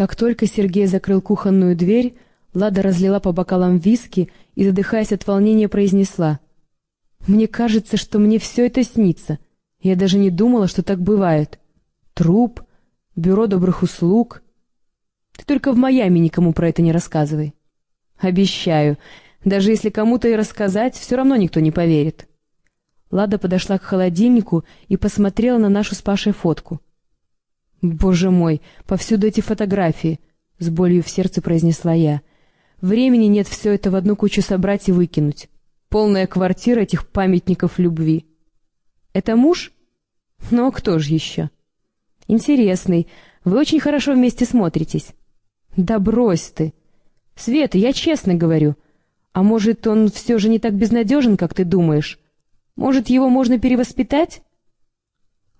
Как только Сергей закрыл кухонную дверь, Лада разлила по бокалам виски и, задыхаясь от волнения, произнесла. «Мне кажется, что мне все это снится. Я даже не думала, что так бывает. Труп, бюро добрых услуг. Ты только в Майами никому про это не рассказывай. Обещаю, даже если кому-то и рассказать, все равно никто не поверит». Лада подошла к холодильнику и посмотрела на нашу с Пашей фотку. «Боже мой, повсюду эти фотографии!» — с болью в сердце произнесла я. «Времени нет все это в одну кучу собрать и выкинуть. Полная квартира этих памятников любви». «Это муж?» «Ну, кто же еще?» «Интересный. Вы очень хорошо вместе смотритесь». «Да брось ты!» «Света, я честно говорю. А может, он все же не так безнадежен, как ты думаешь? Может, его можно перевоспитать?»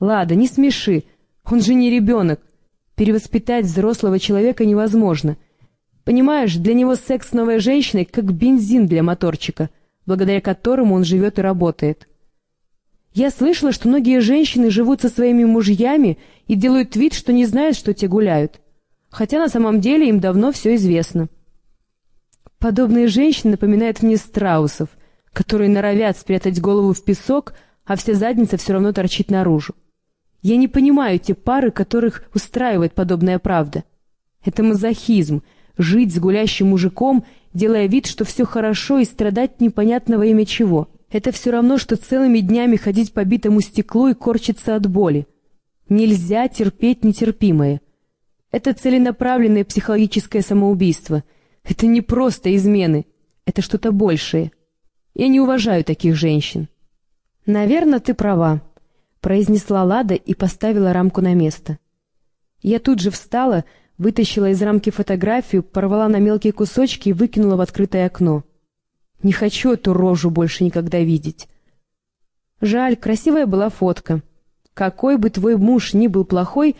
«Лада, не смеши. Он же не ребенок. Перевоспитать взрослого человека невозможно. Понимаешь, для него секс с новой женщиной как бензин для моторчика, благодаря которому он живет и работает. Я слышала, что многие женщины живут со своими мужьями и делают вид, что не знают, что те гуляют. Хотя на самом деле им давно все известно. Подобные женщины напоминают мне страусов, которые норовят спрятать голову в песок, а вся задница все равно торчит наружу. Я не понимаю те пары, которых устраивает подобная правда. Это мазохизм — жить с гулящим мужиком, делая вид, что все хорошо, и страдать непонятно во имя чего. Это все равно, что целыми днями ходить по битому стеклу и корчиться от боли. Нельзя терпеть нетерпимое. Это целенаправленное психологическое самоубийство. Это не просто измены. Это что-то большее. Я не уважаю таких женщин. Наверное, ты права произнесла Лада и поставила рамку на место. Я тут же встала, вытащила из рамки фотографию, порвала на мелкие кусочки и выкинула в открытое окно. Не хочу эту рожу больше никогда видеть. Жаль, красивая была фотка. Какой бы твой муж ни был плохой,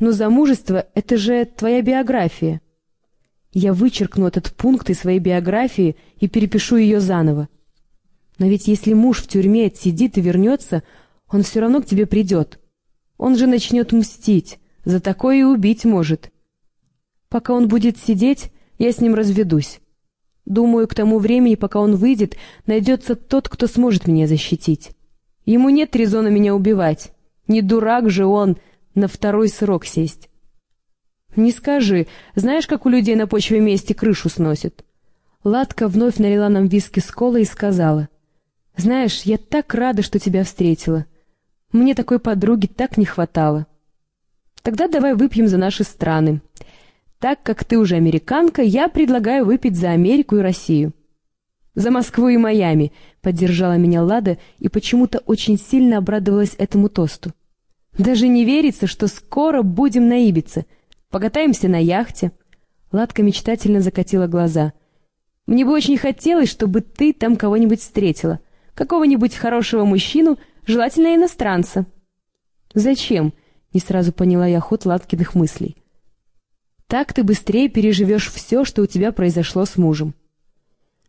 но замужество — это же твоя биография. Я вычеркну этот пункт из своей биографии и перепишу ее заново. Но ведь если муж в тюрьме отсидит и вернется, он все равно к тебе придет. Он же начнет мстить, за такое и убить может. Пока он будет сидеть, я с ним разведусь. Думаю, к тому времени, пока он выйдет, найдется тот, кто сможет меня защитить. Ему нет резона меня убивать. Не дурак же он на второй срок сесть. Не скажи, знаешь, как у людей на почве мести крышу сносит? Ладка вновь налила нам виски с колой и сказала. Знаешь, я так рада, что тебя встретила. Мне такой подруги так не хватало. Тогда давай выпьем за наши страны. Так как ты уже американка, я предлагаю выпить за Америку и Россию. За Москву и Майами, поддержала меня Лада и почему-то очень сильно обрадовалась этому тосту. Даже не верится, что скоро будем на Ибице. Покатаемся на яхте. Ладка мечтательно закатила глаза. Мне бы очень хотелось, чтобы ты там кого-нибудь встретила. Какого-нибудь хорошего мужчину, желательно иностранца. Зачем? Не сразу поняла я ход Латкиных мыслей. Так ты быстрее переживешь все, что у тебя произошло с мужем.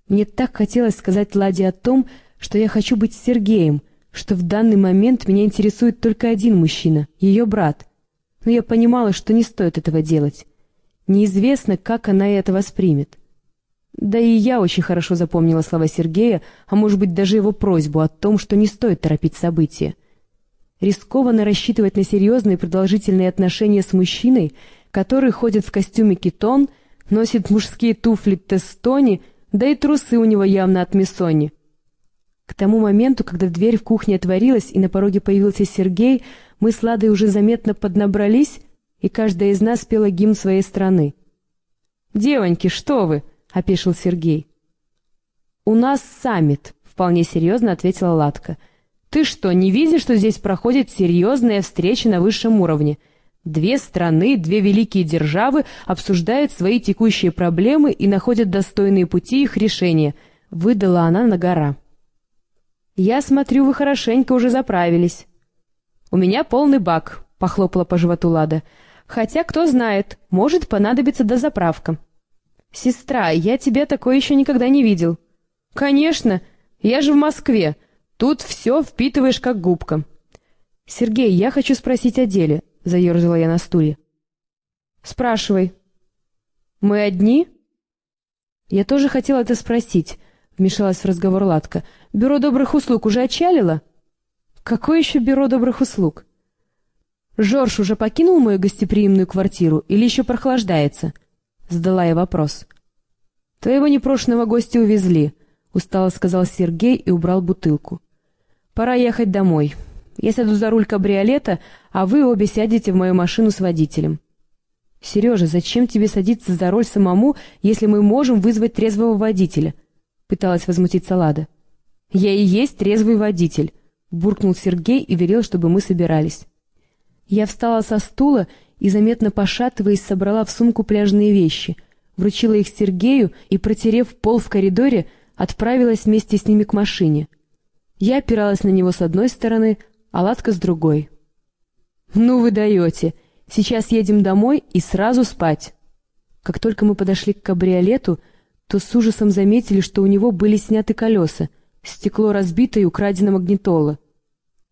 Мне так хотелось сказать Ладе о том, что я хочу быть Сергеем, что в данный момент меня интересует только один мужчина, ее брат. Но я понимала, что не стоит этого делать. Неизвестно, как она это воспримет. Да и я очень хорошо запомнила слова Сергея, а может быть даже его просьбу о том, что не стоит торопить события. Рискованно рассчитывать на серьезные продолжительные отношения с мужчиной, который ходит в костюме китон, носит мужские туфли тестони, да и трусы у него явно от Миссони. К тому моменту, когда дверь в кухне отворилась и на пороге появился Сергей, мы с Ладой уже заметно поднабрались, и каждая из нас пела гимн своей страны. «Девоньки, что вы!» — опешил Сергей. «У нас саммит», — вполне серьезно ответила Латка. «Ты что, не видишь, что здесь проходит серьезная встреча на высшем уровне? Две страны, две великие державы обсуждают свои текущие проблемы и находят достойные пути их решения», — выдала она на гора. «Я смотрю, вы хорошенько уже заправились». «У меня полный бак», — похлопала по животу Лада. «Хотя, кто знает, может понадобиться дозаправка». «Сестра, я тебя такой еще никогда не видел». «Конечно, я же в Москве. Тут все впитываешь как губка». «Сергей, я хочу спросить о деле», — заерзала я на стуле. «Спрашивай». Мы одни?» «Я тоже хотела это спросить», — вмешалась в разговор Ладка. «Бюро добрых услуг уже отчалило?» «Какое еще бюро добрых услуг?» «Жорж уже покинул мою гостеприимную квартиру или еще прохлаждается?» — задала я вопрос. «Твоего непрошенного гостя увезли», — устало сказал Сергей и убрал бутылку. «Пора ехать домой. Я сяду за руль кабриолета, а вы обе сядете в мою машину с водителем». «Сережа, зачем тебе садиться за руль самому, если мы можем вызвать трезвого водителя?» — пыталась возмутиться Лада. «Я и есть трезвый водитель», — буркнул Сергей и велел, чтобы мы собирались. Я встала со стула и, заметно пошатываясь, собрала в сумку пляжные вещи, вручила их Сергею и, протерев пол в коридоре, отправилась вместе с ними к машине. Я опиралась на него с одной стороны, а Ладка с другой. «Ну вы даете!» Сейчас едем домой и сразу спать. Как только мы подошли к кабриолету, то с ужасом заметили, что у него были сняты колеса, стекло разбито и украдено магнитола.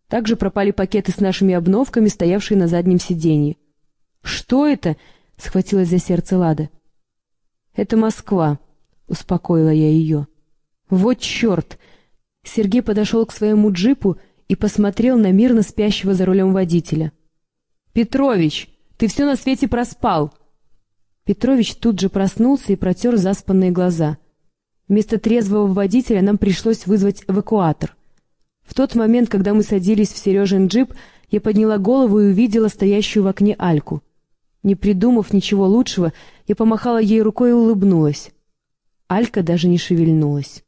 Также пропали пакеты с нашими обновками, стоявшие на заднем сиденье. «Что это?» — схватилась за сердце Лада. «Это Москва», — успокоила я ее. «Вот черт!» Сергей подошел к своему джипу и посмотрел на мирно спящего за рулем водителя. «Петрович, ты все на свете проспал!» Петрович тут же проснулся и протер заспанные глаза. Вместо трезвого водителя нам пришлось вызвать эвакуатор. В тот момент, когда мы садились в Сережин джип, я подняла голову и увидела стоящую в окне Альку. Не придумав ничего лучшего, я помахала ей рукой и улыбнулась. Алька даже не шевельнулась.